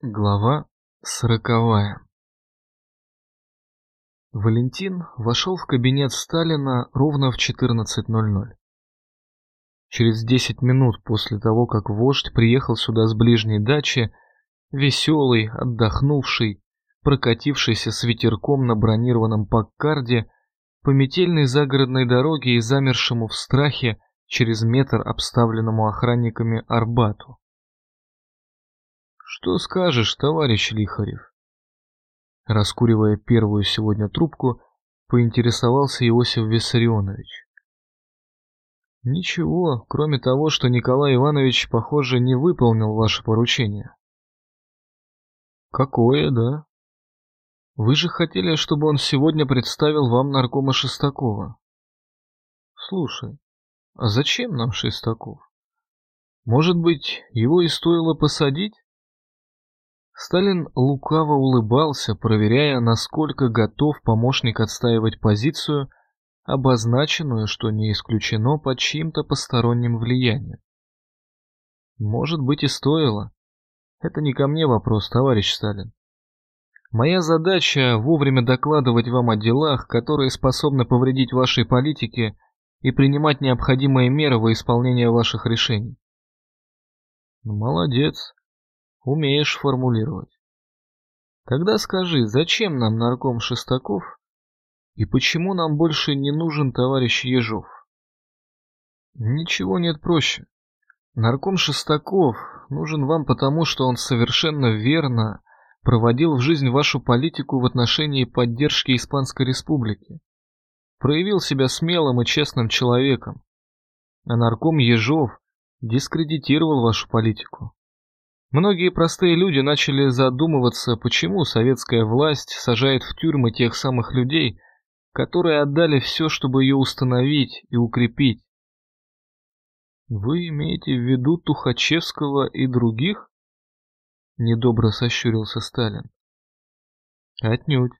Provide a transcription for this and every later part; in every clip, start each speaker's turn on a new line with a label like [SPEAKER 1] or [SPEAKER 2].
[SPEAKER 1] Глава сороковая Валентин вошел в кабинет Сталина ровно в 14.00. Через 10 минут после того, как вождь приехал сюда с ближней дачи, веселый, отдохнувший, прокатившийся с ветерком на бронированном Паккарде, по метельной загородной дороге и замершему в страхе через метр обставленному охранниками Арбату. Что скажешь, товарищ Лихарев? Раскуривая первую сегодня трубку, поинтересовался Иосиф Виссарионович. Ничего, кроме того, что Николай Иванович, похоже, не выполнил ваше поручение. Какое, да? Вы же хотели, чтобы он сегодня представил вам наркома Шестакова. Слушай, а зачем нам Шестаков? Может быть, его и стоило посадить? Сталин лукаво улыбался, проверяя, насколько готов помощник отстаивать позицию, обозначенную, что не исключено, под чьим-то посторонним влиянием. Может быть и стоило. Это не ко мне вопрос, товарищ Сталин. Моя задача вовремя докладывать вам о делах, которые способны повредить вашей политике и принимать необходимые меры во исполнение ваших решений. Молодец. Умеешь формулировать. Тогда скажи, зачем нам нарком Шестаков и почему нам больше не нужен товарищ Ежов? Ничего нет проще. Нарком Шестаков нужен вам потому, что он совершенно верно проводил в жизнь вашу политику в отношении поддержки Испанской Республики. Проявил себя смелым и честным человеком. А нарком Ежов дискредитировал вашу политику. Многие простые люди начали задумываться, почему советская власть сажает в тюрьмы тех самых людей, которые отдали все, чтобы ее установить и укрепить. Вы имеете в виду Тухачевского и других? Недобро сощурился Сталин. Отнюдь.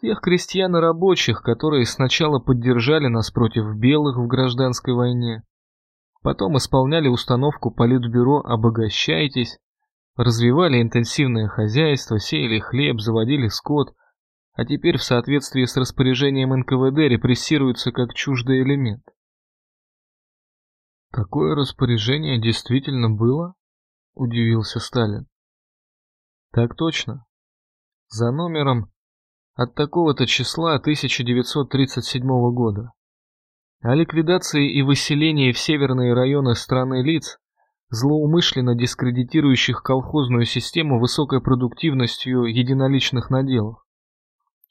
[SPEAKER 1] Тех крестьян и рабочих, которые сначала поддержали нас против белых в гражданской войне, Потом исполняли установку Политбюро «Обогащайтесь», развивали интенсивное хозяйство, сеяли хлеб, заводили скот, а теперь в соответствии с распоряжением НКВД репрессируются как чуждый элемент. Такое распоряжение действительно было? Удивился Сталин. Так точно. За номером от такого-то числа 1937 года о ликвидации и выселении в северные районы страны лиц, злоумышленно дискредитирующих колхозную систему высокой продуктивностью единоличных наделов.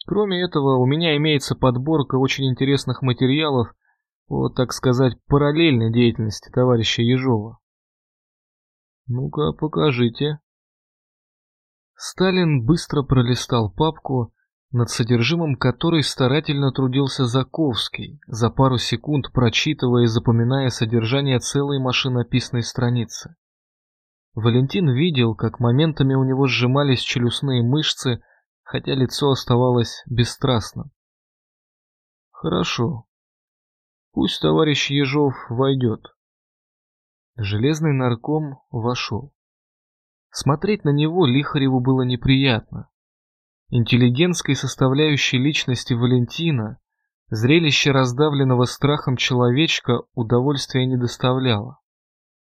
[SPEAKER 1] Кроме этого, у меня имеется подборка очень интересных материалов о, так сказать, параллельной деятельности товарища Ежова. Ну-ка, покажите. Сталин быстро пролистал папку над содержимым которой старательно трудился Заковский, за пару секунд прочитывая и запоминая содержание целой машинописной страницы. Валентин видел, как моментами у него сжимались челюстные мышцы, хотя лицо оставалось бесстрастным. Хорошо. Пусть товарищ Ежов войдет. Железный нарком вошел. Смотреть на него Лихареву было неприятно. Интеллигентской составляющей личности Валентина зрелище раздавленного страхом человечка удовольствия не доставляло.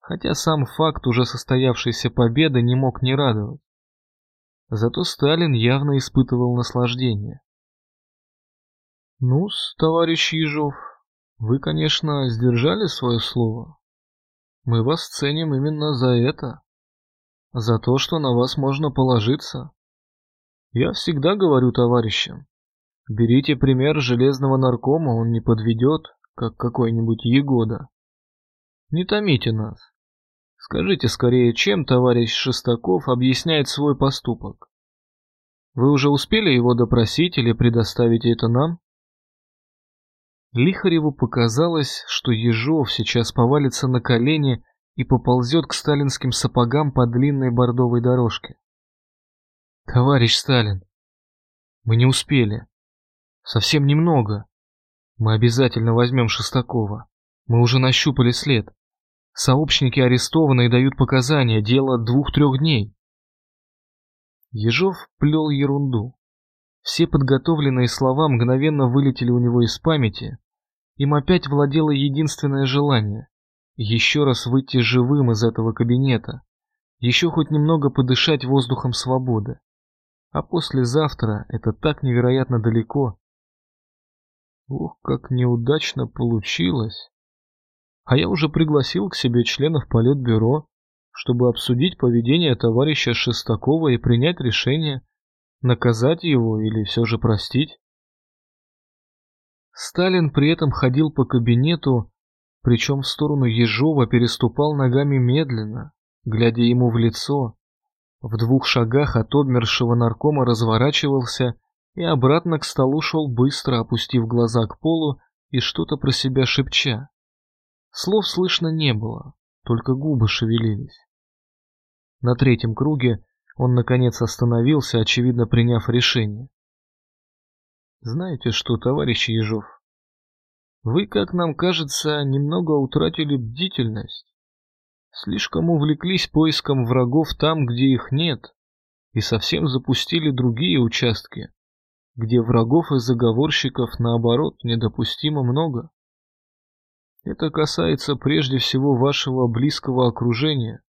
[SPEAKER 1] Хотя сам факт уже состоявшейся победы не мог не радовать. Зато Сталин явно испытывал наслаждение. ну товарищ Ежов, вы, конечно, сдержали свое слово. Мы вас ценим именно за это. За то, что на вас можно положиться. Я всегда говорю товарищам, берите пример железного наркома, он не подведет, как какой-нибудь Егода. Не томите нас. Скажите скорее, чем товарищ Шестаков объясняет свой поступок? Вы уже успели его допросить или предоставите это нам? Лихареву показалось, что Ежов сейчас повалится на колени и поползет к сталинским сапогам по длинной бордовой дорожке. Товарищ Сталин, мы не успели. Совсем немного. Мы обязательно возьмем Шестакова. Мы уже нащупали след. Сообщники арестованы и дают показания. Дело двух-трех дней. Ежов плел ерунду. Все подготовленные слова мгновенно вылетели у него из памяти. Им опять владело единственное желание — еще раз выйти живым из этого кабинета, еще хоть немного подышать воздухом свободы. А послезавтра это так невероятно далеко. Ох, как неудачно получилось. А я уже пригласил к себе членов политбюро, чтобы обсудить поведение товарища Шестакова и принять решение, наказать его или все же простить. Сталин при этом ходил по кабинету, причем в сторону Ежова переступал ногами медленно, глядя ему в лицо. В двух шагах от обмершего наркома разворачивался и обратно к столу шел быстро, опустив глаза к полу и что-то про себя шепча. Слов слышно не было, только губы шевелились. На третьем круге он наконец остановился, очевидно приняв решение. Знаете что, товарищ Ежов, вы, как нам кажется, немного утратили бдительность. Слишком увлеклись поиском врагов там, где их нет, и совсем запустили другие участки, где врагов и заговорщиков, наоборот, недопустимо много. Это касается прежде всего вашего близкого окружения.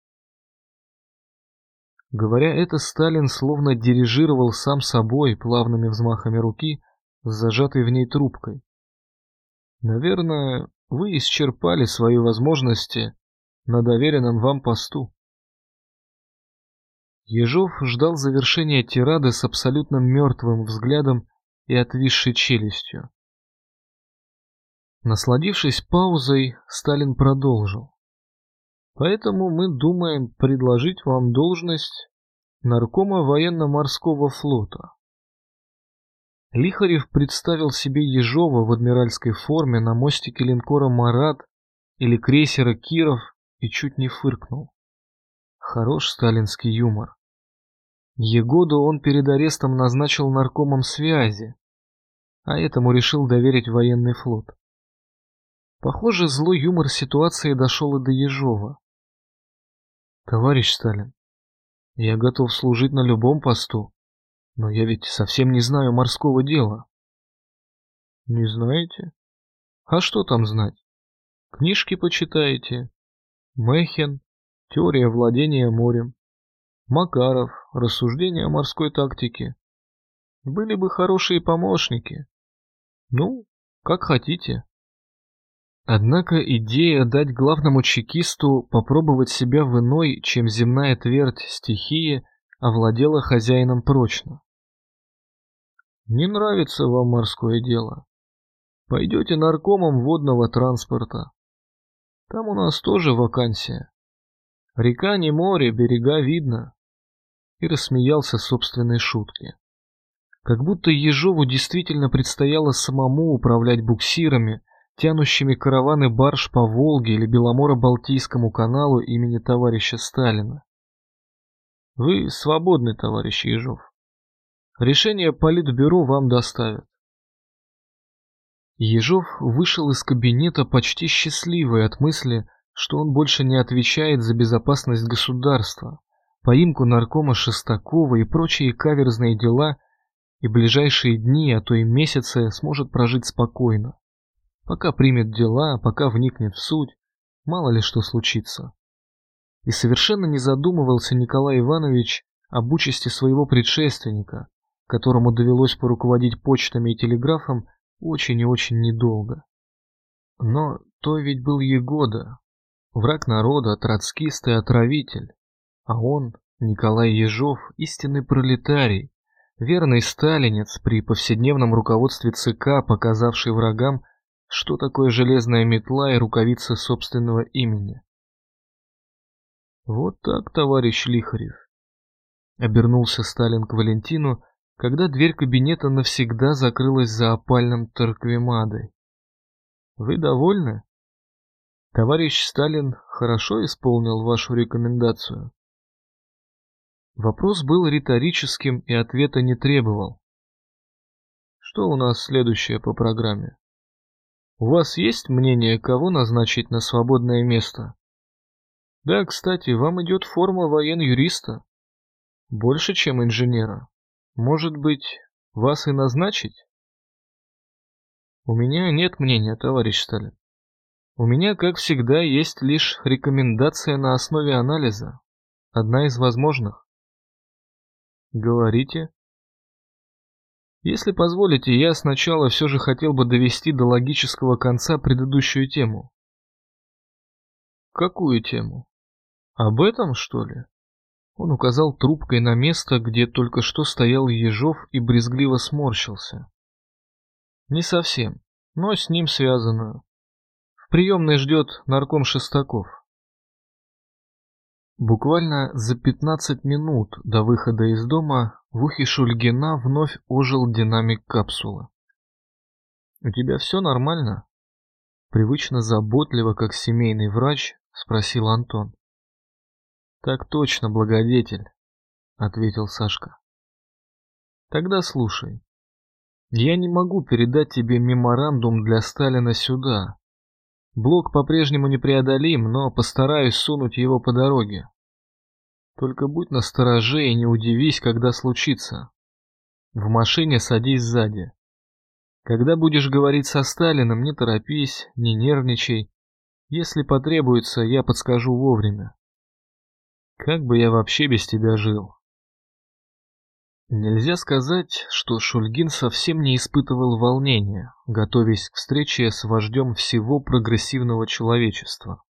[SPEAKER 1] Говоря это, Сталин словно дирижировал сам собой плавными взмахами руки с зажатой в ней трубкой. Наверное, вы исчерпали свои возможности на доверенном вам посту. Ежов ждал завершения тирады с абсолютно мертвым взглядом и отвисшей челюстью. Насладившись паузой, Сталин продолжил. Поэтому мы думаем предложить вам должность наркома военно-морского флота. Лихарев представил себе Ежова в адмиральской форме на мостике линкора «Марат» или крейсера «Киров» и чуть не фыркнул. Хорош сталинский юмор. Егоду он перед арестом назначил наркомом связи, а этому решил доверить военный флот. Похоже, злой юмор ситуации дошел и до Ежова. Товарищ Сталин, я готов служить на любом посту, но я ведь совсем не знаю морского дела. Не знаете? А что там знать? Книжки почитаете? Мехен, теория владения морем. Макаров, рассуждения о морской тактике. Были бы хорошие помощники. Ну, как хотите. Однако идея дать главному чекисту попробовать себя в иной, чем земная твердь стихии, овладела хозяином прочно. Не нравится вам морское дело? Пойдете наркомом водного транспорта. Там у нас тоже вакансия. Река не море, берега видно. И рассмеялся собственной шутке. Как будто Ежову действительно предстояло самому управлять буксирами, тянущими караваны барж по Волге или Беломоро-Балтийскому каналу имени товарища Сталина. Вы свободны, товарищ Ежов. Решение Политбюро вам доставят. Ежов вышел из кабинета почти счастливый от мысли, что он больше не отвечает за безопасность государства, поимку наркома Шестакова и прочие каверзные дела, и ближайшие дни, а то и месяцы сможет прожить спокойно. Пока примет дела, пока вникнет в суть, мало ли что случится. И совершенно не задумывался Николай Иванович об участи своего предшественника, которому довелось поруководить почтами и телеграфом очень и очень недолго. Но то ведь был Егода, враг народа, троцкист и отравитель, а он, Николай Ежов, истинный пролетарий, верный сталинец при повседневном руководстве ЦК, показавший врагам, что такое железная метла и рукавица собственного имени. Вот так, товарищ Лихарев. Обернулся Сталин к Валентину, когда дверь кабинета навсегда закрылась за опальным торквемадой. Вы довольны? Товарищ Сталин хорошо исполнил вашу рекомендацию. Вопрос был риторическим и ответа не требовал. Что у нас следующее по программе? У вас есть мнение, кого назначить на свободное место? Да, кстати, вам идет форма воен-юриста. Больше, чем инженера? Может быть, вас и назначить? У меня нет мнения, товарищ Сталин. У меня, как всегда, есть лишь рекомендация на основе анализа. Одна из возможных. Говорите. Если позволите, я сначала все же хотел бы довести до логического конца предыдущую тему. Какую тему? Об этом, что ли? Он указал трубкой на место, где только что стоял Ежов и брезгливо сморщился. Не совсем, но с ним связанную. В приемной ждет нарком Шестаков. Буквально за 15 минут до выхода из дома в ухе Шульгина вновь ожил динамик капсулы. «У тебя все нормально?» Привычно заботливо, как семейный врач, спросил Антон. Так точно, благодетель, ответил Сашка. Тогда слушай. Я не могу передать тебе меморандум для Сталина сюда. Блок по-прежнему непреодолим, но постараюсь сунуть его по дороге. Только будь настороже и не удивись, когда случится. В машине садись сзади. Когда будешь говорить со Сталиным, не торопись, не нервничай. Если потребуется, я подскажу вовремя. Как бы я вообще без тебя жил? Нельзя сказать, что Шульгин совсем не испытывал волнения, готовясь к встрече с вождем всего прогрессивного человечества.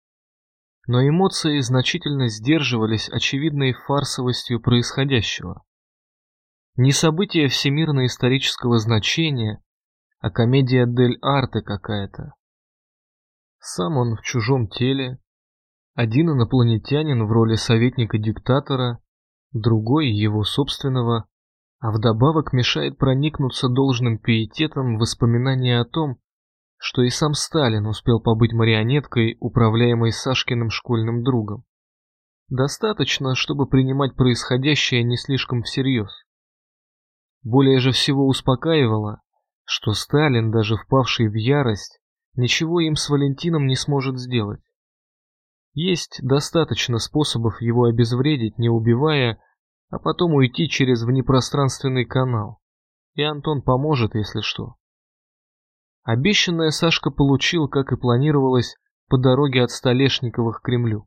[SPEAKER 1] Но эмоции значительно сдерживались очевидной фарсовостью происходящего. Не событие всемирно-исторического значения, а комедия дель арте какая-то. Сам он в чужом теле, один инопланетянин в роли советника-диктатора, другой его собственного, а вдобавок мешает проникнуться должным пиететом воспоминания о том, что и сам Сталин успел побыть марионеткой, управляемой Сашкиным школьным другом. Достаточно, чтобы принимать происходящее не слишком всерьез. Более же всего успокаивало, что Сталин, даже впавший в ярость, ничего им с Валентином не сможет сделать. Есть достаточно способов его обезвредить, не убивая, а потом уйти через внепространственный канал. И Антон поможет, если что. Обещанное Сашка получил, как и планировалось, по дороге от Столешниковых к Кремлю.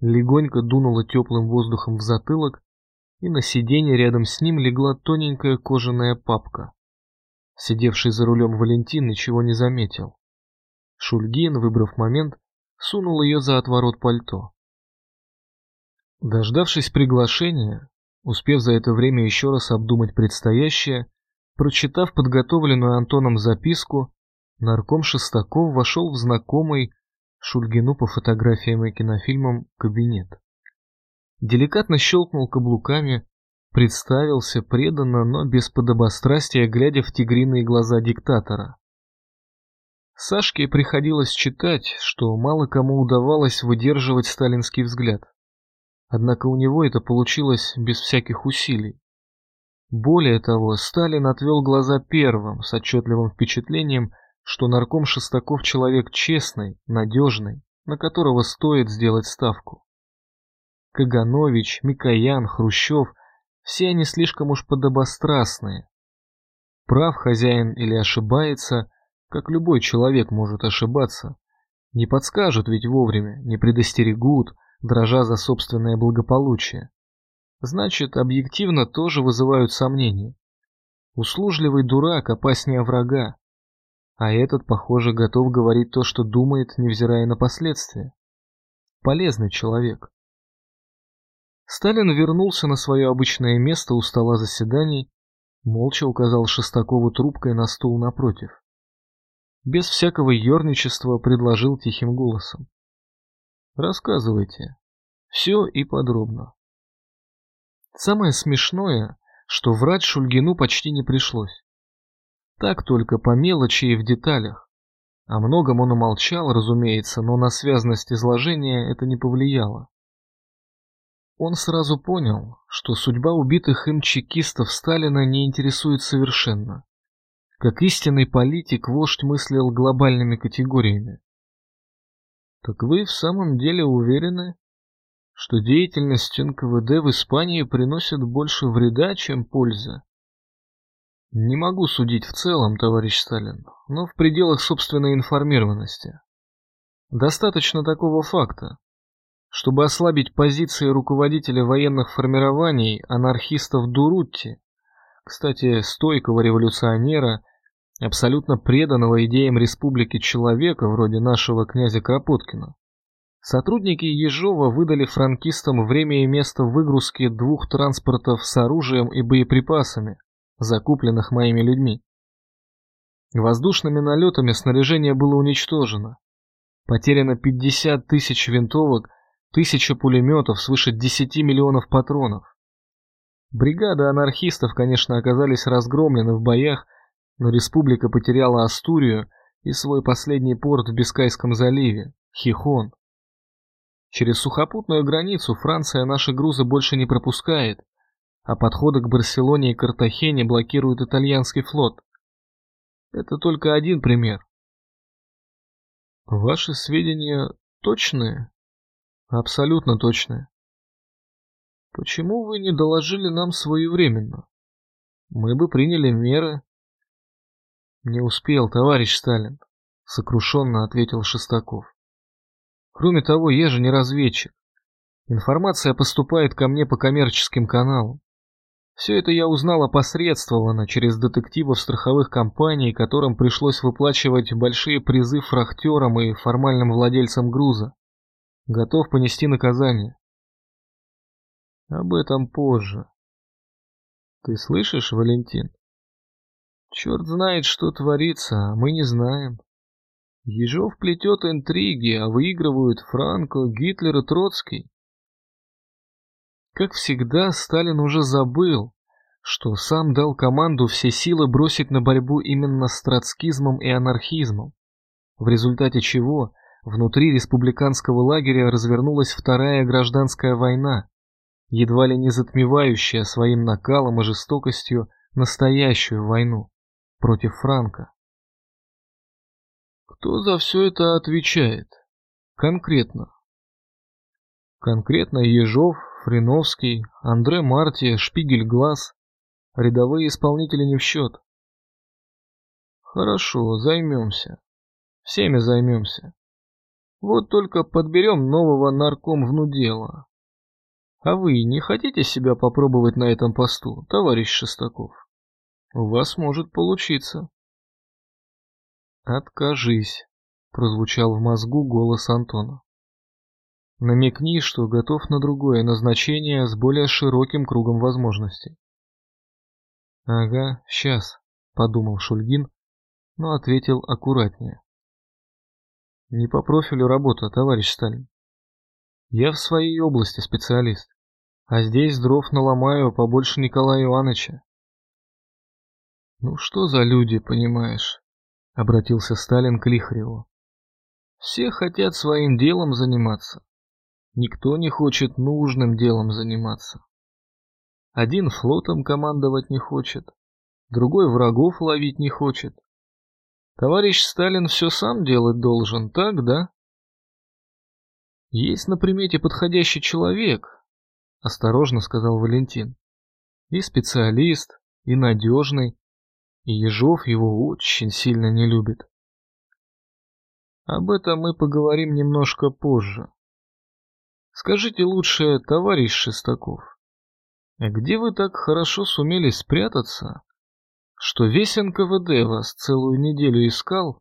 [SPEAKER 1] Легонько дунуло теплым воздухом в затылок, и на сиденье рядом с ним легла тоненькая кожаная папка. Сидевший за рулем Валентин ничего не заметил. Шульгин, выбрав момент, сунул ее за отворот пальто. Дождавшись приглашения, успев за это время еще раз обдумать предстоящее, прочитав подготовленную Антоном записку, нарком Шестаков вошел в знакомый Шульгину по фотографиям и кинофильмам кабинет. Деликатно щелкнул каблуками, представился преданно, но без подобострастия, глядя в тигриные глаза диктатора. Сашке приходилось читать, что мало кому удавалось выдерживать сталинский взгляд. Однако у него это получилось без всяких усилий. Более того, Сталин отвел глаза первым, с отчетливым впечатлением, что нарком Шестаков человек честный, надежный, на которого стоит сделать ставку. Каганович, Микоян, Хрущев – все они слишком уж подобострастные. Прав хозяин или ошибается, как любой человек может ошибаться. Не подскажут ведь вовремя, не предостерегут, дрожа за собственное благополучие. Значит, объективно тоже вызывают сомнения. Услужливый дурак опаснее врага. А этот, похоже, готов говорить то, что думает, невзирая на последствия. Полезный человек. Сталин вернулся на свое обычное место у стола заседаний, молча указал Шестакову трубкой на стул напротив без всякого ерничества предложил тихим голосом. Рассказывайте. Все и подробно. Самое смешное, что врать Шульгину почти не пришлось. Так только по мелочи и в деталях. О многом он умолчал, разумеется, но на связность изложения это не повлияло. Он сразу понял, что судьба убитых им чекистов Сталина не интересует совершенно. Как истинный политик, вождь мыслил глобальными категориями. Так вы в самом деле уверены, что деятельность НКВД в Испании приносит больше вреда, чем пользы. Не могу судить в целом, товарищ Сталин, но в пределах собственной информированности. Достаточно такого факта, чтобы ослабить позиции руководителя военных формирований анархистов Дурутти, кстати, стойкого революционера, абсолютно преданного идеям республики человека, вроде нашего князя Кропоткина. Сотрудники Ежова выдали франкистам время и место выгрузки двух транспортов с оружием и боеприпасами, закупленных моими людьми. Воздушными налетами снаряжение было уничтожено. Потеряно 50 тысяч винтовок, тысяча пулеметов, свыше 10 миллионов патронов. Бригады анархистов, конечно, оказались разгромлены в боях, но республика потеряла Астурию и свой последний порт в Бискайском заливе, Хихон. Через сухопутную границу Франция наши грузы больше не пропускает, а подходы к Барселоне и Картахене блокирует итальянский флот. Это только один пример. Ваши сведения точные? Абсолютно точные. Почему вы не доложили нам своевременно? Мы бы приняли меры. Не успел, товарищ Сталин, сокрушенно ответил Шестаков. Кроме того, я же не разведчик. Информация поступает ко мне по коммерческим каналам. Все это я узнал опосредствованно через детективов страховых компаний, которым пришлось выплачивать большие призы фрахтерам и формальным владельцам груза. Готов понести наказание. Об этом позже. Ты слышишь, Валентин? Черт знает, что творится, а мы не знаем. Ежов плетет интриги, а выигрывают Франко, Гитлер и Троцкий. Как всегда, Сталин уже забыл, что сам дал команду все силы бросить на борьбу именно с троцкизмом и анархизмом, в результате чего внутри республиканского лагеря развернулась вторая гражданская война, едва ли не затмевающая своим накалом и жестокостью настоящую войну против Франка. Кто за все это отвечает? Конкретно. Конкретно Ежов, Фриновский, Андре Марти, Шпигель Глаз. Рядовые исполнители не в счет. Хорошо, займемся. Всеми займемся. Вот только подберем нового нарком внудела. А вы не хотите себя попробовать на этом посту, товарищ Шестаков? У вас может получиться. «Откажись», — прозвучал в мозгу голос Антона. «Намекни, что готов на другое назначение с более широким кругом возможностей». «Ага, сейчас», — подумал Шульгин, но ответил аккуратнее. «Не по профилю работа, товарищ Сталин. Я в своей области специалист, а здесь дров наломаю побольше Николая Ивановича». «Ну что за люди, понимаешь?» — обратился Сталин к Лихареву. «Все хотят своим делом заниматься. Никто не хочет нужным делом заниматься. Один флотом командовать не хочет, другой врагов ловить не хочет. Товарищ Сталин все сам делать должен, так, да? Есть на примете подходящий человек, осторожно сказал Валентин. И специалист, и надежный, и Ежов его очень сильно не любит. Об этом мы поговорим немножко позже. Скажите лучше, товарищ Шестаков, где вы так хорошо сумели спрятаться, что весь НКВД вас целую неделю искал,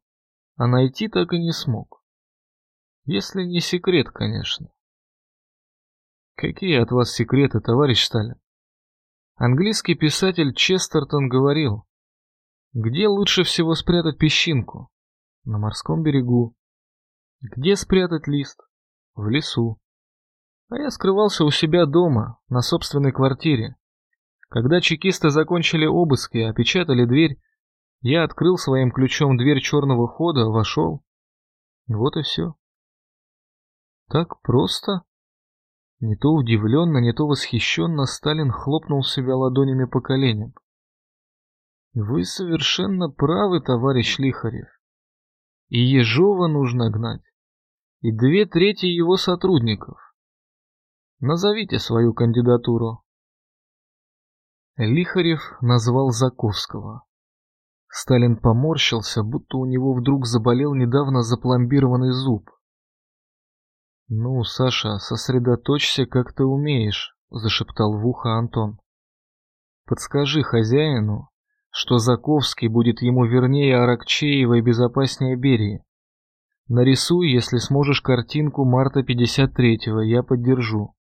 [SPEAKER 1] а найти так и не смог? Если не секрет, конечно. Какие от вас секреты, товарищ Сталин? Английский писатель Честертон говорил, где лучше всего спрятать песчинку? На морском берегу. Где спрятать лист? В лесу. А я скрывался у себя дома, на собственной квартире. Когда чекисты закончили обыски и опечатали дверь, я открыл своим ключом дверь черного хода, вошел. Вот и все. Так просто? Не то удивленно, не то восхищенно Сталин хлопнул себя ладонями по коленям. Вы совершенно правы, товарищ Лихарев. И Ежова нужно гнать, и две трети его сотрудников. Назовите свою кандидатуру. Лихарев назвал Заковского. Сталин поморщился, будто у него вдруг заболел недавно запломбированный зуб. «Ну, Саша, сосредоточься, как ты умеешь», — зашептал в ухо Антон. «Подскажи хозяину, что Заковский будет ему вернее Аракчеева и безопаснее Берии. Нарисуй, если сможешь, картинку марта 53-го, я поддержу».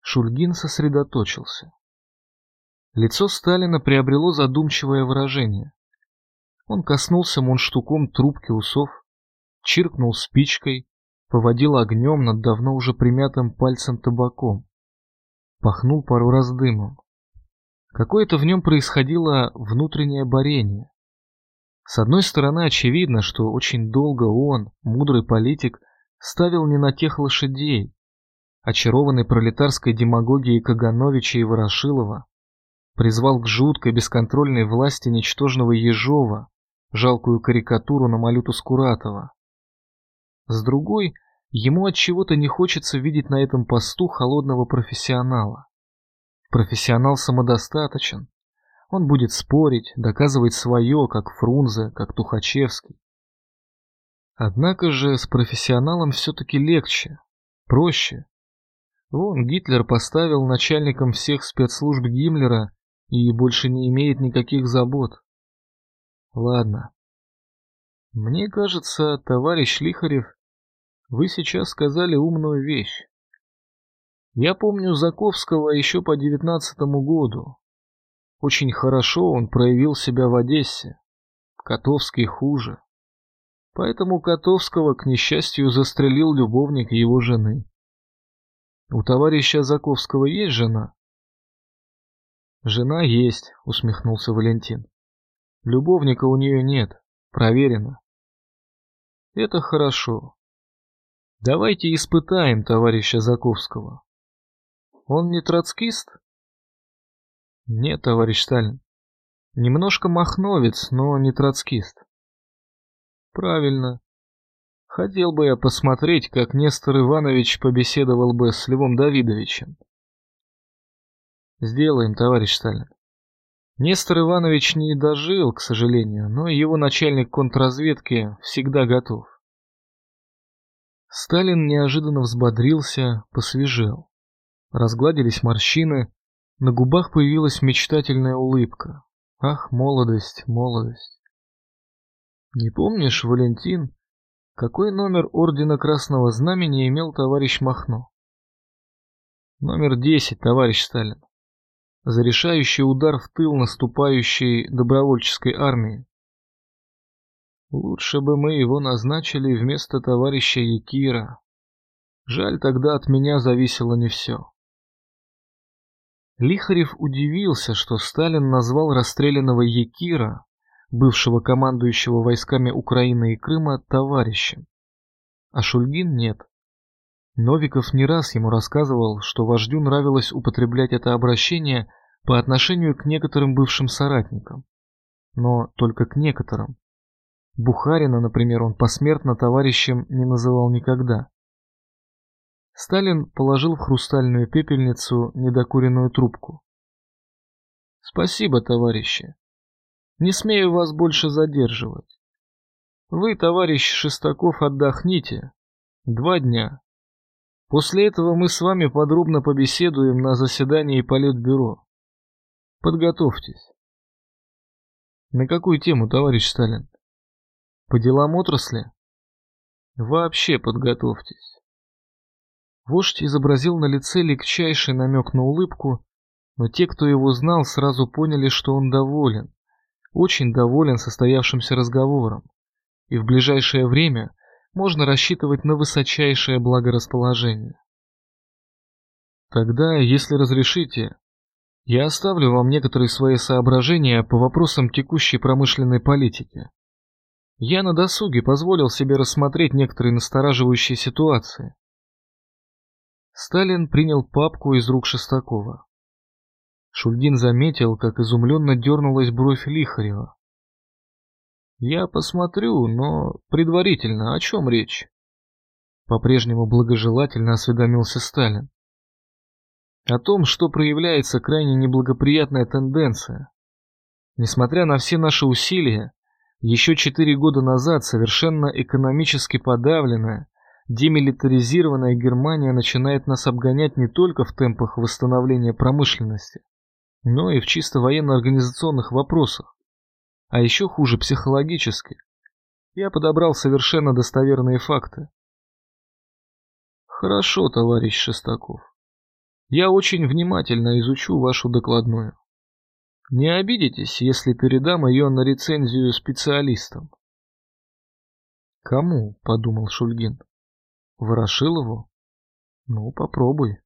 [SPEAKER 1] Шульгин сосредоточился. Лицо Сталина приобрело задумчивое выражение. Он коснулся мундштуком трубки усов, чиркнул спичкой, поводил огнем над давно уже примятым пальцем табаком. Пахнул пару раз дымом. Какое-то в нем происходило внутреннее борение. С одной стороны, очевидно, что очень долго он, мудрый политик, ставил не на тех лошадей, очарованный пролетарской демагогией Кагановича и Ворошилова, призвал к жуткой бесконтрольной власти ничтожного Ежова, жалкую карикатуру на Малюту Скуратова. С другой, ему от чего-то не хочется видеть на этом посту холодного профессионала. Профессионал самодостаточен. Он будет спорить, доказывать свое, как Фрунзе, как Тухачевский. Однако же с профессионалом все-таки легче, проще. Вон Гитлер поставил начальником всех спецслужб Гиммлера и больше не имеет никаких забот. Ладно. Мне кажется, товарищ Лихарев, вы сейчас сказали умную вещь. Я помню Заковского еще по девятнадцатому году. Очень хорошо он проявил себя в Одессе. Котовский хуже. Поэтому Котовского, к несчастью, застрелил любовник его жены. У товарища Заковского есть жена? Жена есть, усмехнулся Валентин. Любовника у нее нет, проверено. Это хорошо. Давайте испытаем товарища Заковского. Он не троцкист? Нет, товарищ Сталин. Немножко махновец, но не троцкист. Правильно. Хотел бы я посмотреть, как Нестор Иванович побеседовал бы с Львом Давидовичем. Сделаем, товарищ Сталин. Нестор Иванович не дожил, к сожалению, но его начальник контрразведки всегда готов. Сталин неожиданно взбодрился, посвежел. Разгладились морщины, на губах появилась мечтательная улыбка. Ах, молодость, молодость. Не помнишь, Валентин, какой номер ордена Красного Знамени имел товарищ Махно? Номер десять, товарищ Сталин. За решающий удар в тыл наступающей добровольческой армии. Лучше бы мы его назначили вместо товарища Якира. Жаль, тогда от меня зависело не все. Лихарев удивился, что Сталин назвал расстрелянного Якира, бывшего командующего войсками Украины и Крыма, товарищем. А Шульгин нет. Новиков не раз ему рассказывал, что вождю нравилось употреблять это обращение по отношению к некоторым бывшим соратникам. Но только к некоторым. Бухарина, например, он посмертно товарищем не называл никогда. Сталин положил в хрустальную пепельницу недокуренную трубку. «Спасибо, товарищи. Не смею вас больше задерживать. Вы, товарищ Шестаков, отдохните. Два дня. После этого мы с вами подробно побеседуем на заседании Политбюро. Подготовьтесь». «На какую тему, товарищ Сталин?» «По делам отрасли?» «Вообще подготовьтесь». Вождь изобразил на лице легчайший намек на улыбку, но те, кто его знал, сразу поняли, что он доволен, очень доволен состоявшимся разговором, и в ближайшее время можно рассчитывать на высочайшее благорасположение. Тогда, если разрешите, я оставлю вам некоторые свои соображения по вопросам текущей промышленной политики. Я на досуге позволил себе рассмотреть некоторые настораживающие ситуации. Сталин принял папку из рук Шестакова. Шульгин заметил, как изумленно дернулась бровь Лихарева. «Я посмотрю, но предварительно, о чем речь?» По-прежнему благожелательно осведомился Сталин. О том, что проявляется крайне неблагоприятная тенденция. Несмотря на все наши усилия, еще четыре года назад совершенно экономически подавленная, демилитаризированная Германия начинает нас обгонять не только в темпах восстановления промышленности, но и в чисто военно-организационных вопросах. А еще хуже психологически. Я подобрал совершенно достоверные факты. Хорошо, товарищ Шестаков. Я очень внимательно изучу вашу докладную. Не обидитесь, если передам ее на рецензию специалистам. Кому? подумал Шульгин. Ворошилову? Ну, попробуй.